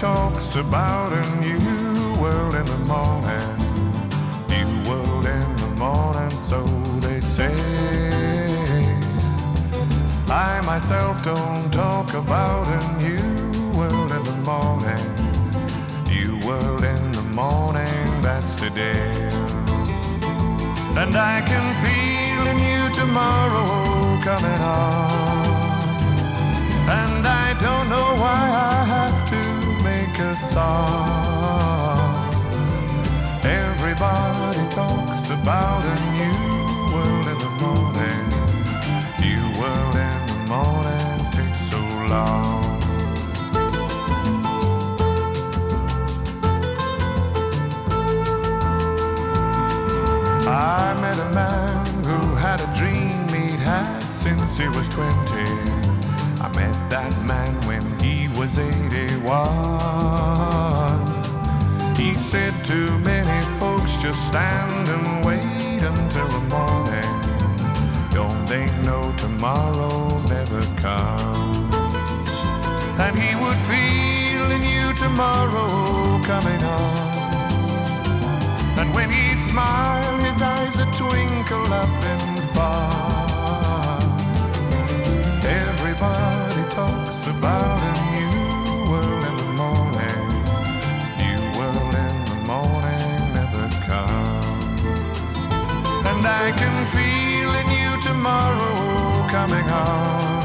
talks about a new world in the morning. New world in the morning, so they say. I myself don't talk about a new world in the morning. New world in the morning, that's today. And I can feel a new tomorrow coming on. I met a man who had a dream he'd had since he was 20. I met that man when he was 81. He said to many folks, just stand and wait until the morning. Don't they know tomorrow never comes? And he would feel a new tomorrow coming on. And when he'd smile, his eyes would twinkle up in the far. Everybody talks about a new world in the morning. New world in the morning never comes. And I can feel a new tomorrow coming on.